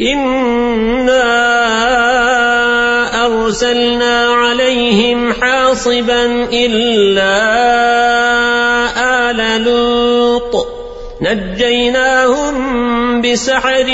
إنا أرسلنا عليهم حاصبا إلا آل لوط نجيناهم بسحر